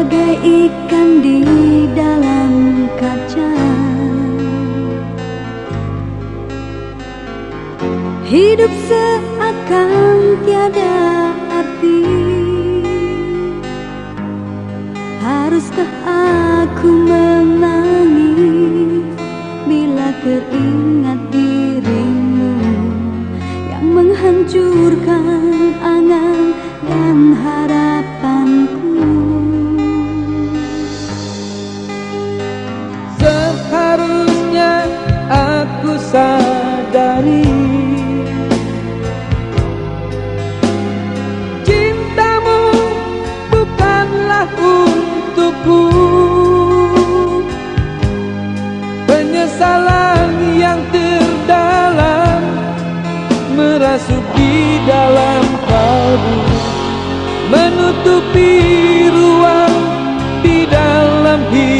Bagai ikan di dalam kaca. Hidup seakan untukku. Penyesalan yang terdalam Merasuk di dalam kalbu Menutupi ruang di dalam hidupku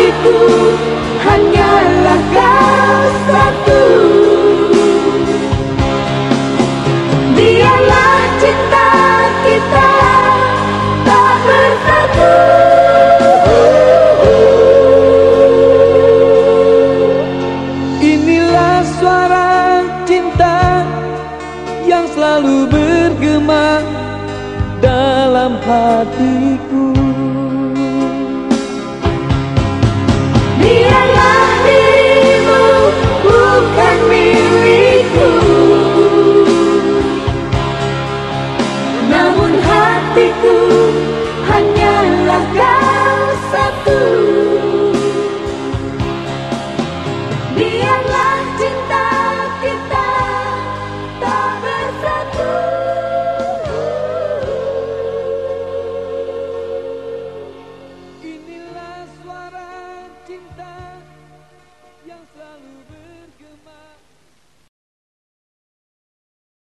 hatiku hanyalah kau satu Biarlah cinta kita tak bersatu Inilah suara cinta yang selalu bergema dalam hati